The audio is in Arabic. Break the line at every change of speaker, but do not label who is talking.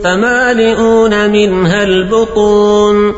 فمالئون منها البطون